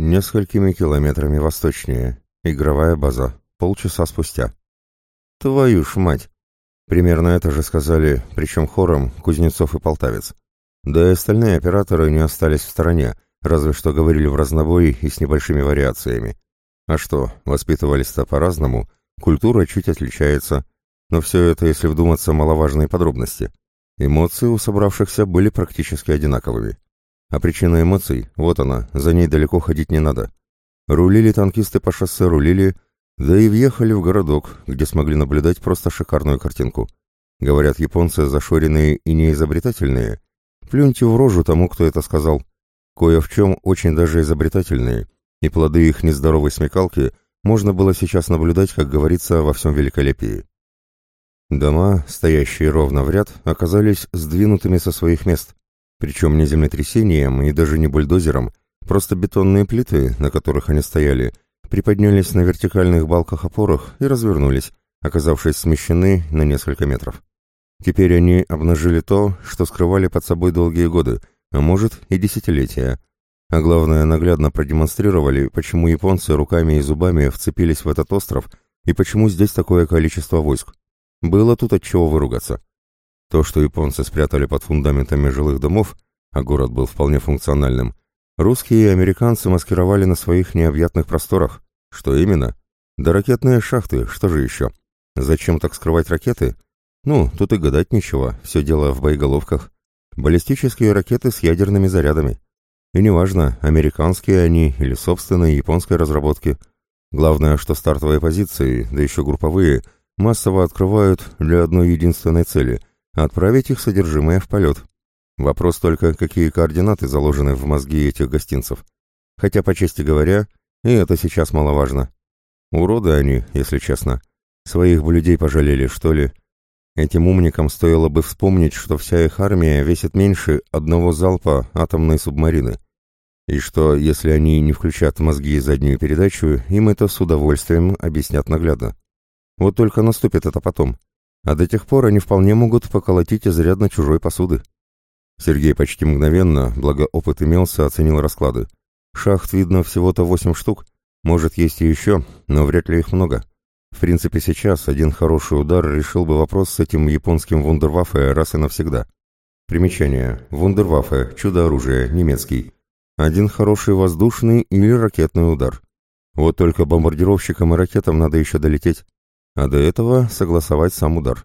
несколькими километрами восточнее. Игровая база. Полчаса спустя. Твою ж мать! Примерно это же сказали, причем хором, Кузнецов и Полтавец. Да и остальные операторы не остались в стороне, разве что говорили в разнобой и с небольшими вариациями. А что, воспитывались-то по-разному, культура чуть отличается, но все это, если вдуматься, маловажные подробности. Эмоции у собравшихся были практически одинаковыми. А причина эмоций, вот она, за ней далеко ходить не надо. Рулили танкисты по шоссе, рулили, да и въехали в городок, где смогли наблюдать просто шикарную картинку. Говорят, японцы зашоренные и неизобретательные. Плюньте в рожу тому, кто это сказал. Кое в чем очень даже изобретательные, и плоды их нездоровой смекалки можно было сейчас наблюдать, как говорится, во всем великолепии. Дома, стоящие ровно в ряд, оказались сдвинутыми со своих мест. Причем не землетрясением и даже не бульдозером, просто бетонные плиты, на которых они стояли, приподнялись на вертикальных балках-опорах и развернулись, оказавшись смещены на несколько метров. Теперь они обнажили то, что скрывали под собой долгие годы, а может и десятилетия. А главное, наглядно продемонстрировали, почему японцы руками и зубами вцепились в этот остров и почему здесь такое количество войск. Было тут от чего выругаться. То, что японцы спрятали под фундаментами жилых домов, а город был вполне функциональным, русские и американцы маскировали на своих необъятных просторах. Что именно? Да ракетные шахты, что же еще? Зачем так скрывать ракеты? Ну, тут и гадать нечего, все дело в боеголовках. Баллистические ракеты с ядерными зарядами. И неважно, американские они или собственные японской разработки. Главное, что стартовые позиции, да еще групповые, массово открывают для одной единственной цели — отправить их содержимое в полет. Вопрос только, какие координаты заложены в мозги этих гостинцев. Хотя, по чести говоря, и это сейчас маловажно. Уроды они, если честно. Своих бы людей пожалели, что ли. Этим умникам стоило бы вспомнить, что вся их армия весит меньше одного залпа атомной субмарины. И что, если они не включат мозги заднюю передачу, им это с удовольствием объяснят наглядно. Вот только наступит это потом а до тех пор они вполне могут поколотить изрядно чужой посуды. Сергей почти мгновенно, благо опыт имелся, оценил расклады. Шахт видно всего-то восемь штук, может есть и еще, но вряд ли их много. В принципе, сейчас один хороший удар решил бы вопрос с этим японским вундерваффе раз и навсегда. Примечание. Вундерваффе. Чудо-оружие. Немецкий. Один хороший воздушный или ракетный удар. Вот только бомбардировщикам и ракетам надо еще долететь. А до этого согласовать сам удар.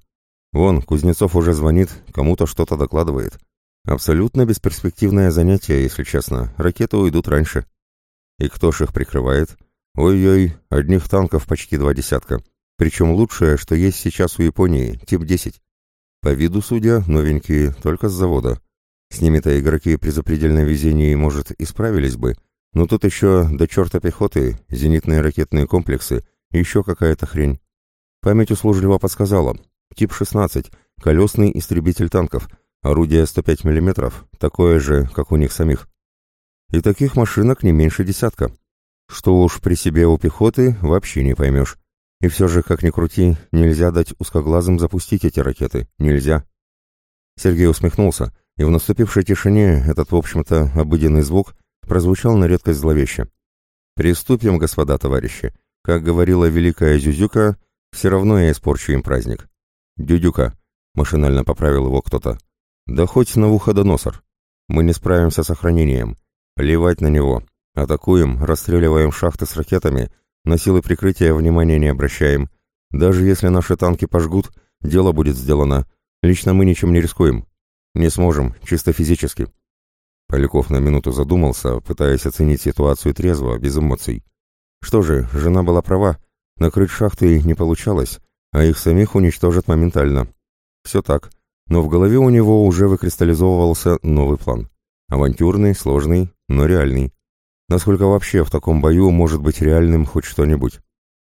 Вон, Кузнецов уже звонит, кому-то что-то докладывает. Абсолютно бесперспективное занятие, если честно. Ракеты уйдут раньше. И кто ж их прикрывает? Ой-ой, одних танков почти два десятка. Причем лучшее, что есть сейчас у Японии, тип 10. По виду, судя, новенькие, только с завода. С ними-то игроки при запредельном везении, может, и справились бы, но тут еще до черта пехоты, зенитные ракетные комплексы, еще какая-то хрень. Память услужливо подсказала. Тип 16, колесный истребитель танков, орудие 105 мм, такое же, как у них самих. И таких машинок не меньше десятка. Что уж при себе у пехоты, вообще не поймешь. И все же, как ни крути, нельзя дать узкоглазым запустить эти ракеты. Нельзя. Сергей усмехнулся, и в наступившей тишине этот, в общем-то, обыденный звук прозвучал на редкость зловеще. «Приступим, господа товарищи. Как говорила великая Зюзюка, все равно я испорчу им праздник. Дюдюка, машинально поправил его кто-то. Да хоть на Навуходоносор. Мы не справимся с охранением. Плевать на него. Атакуем, расстреливаем шахты с ракетами, на силы прикрытия внимания не обращаем. Даже если наши танки пожгут, дело будет сделано. Лично мы ничем не рискуем. Не сможем, чисто физически. Поляков на минуту задумался, пытаясь оценить ситуацию трезво, без эмоций. Что же, жена была права, Накрыть шахты не получалось, а их самих уничтожат моментально. Все так, но в голове у него уже выкристаллизовывался новый план. Авантюрный, сложный, но реальный. Насколько вообще в таком бою может быть реальным хоть что-нибудь?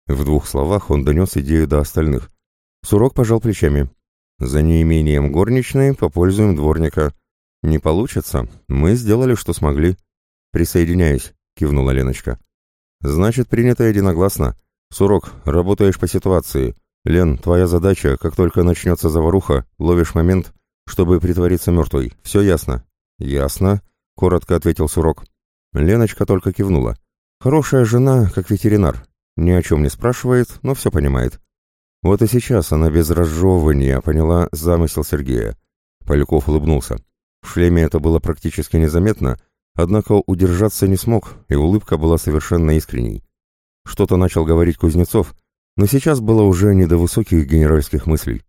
В двух словах он донес идею до остальных. Сурок пожал плечами. За неимением горничной попользуем дворника. Не получится, мы сделали, что смогли. Присоединяюсь, кивнула Леночка. Значит, принято единогласно. «Сурок, работаешь по ситуации. Лен, твоя задача, как только начнется заваруха, ловишь момент, чтобы притвориться мертвой. Все ясно?» «Ясно», — коротко ответил Сурок. Леночка только кивнула. Хорошая жена, как ветеринар. Ни о чем не спрашивает, но все понимает. Вот и сейчас она без разжевывания поняла замысел Сергея. Поляков улыбнулся. В шлеме это было практически незаметно, однако удержаться не смог, и улыбка была совершенно искренней. Что-то начал говорить Кузнецов, но сейчас было уже не до высоких генеральских мыслей.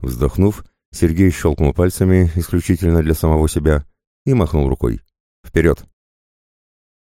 Вздохнув, Сергей щелкнул пальцами исключительно для самого себя и махнул рукой. «Вперед!»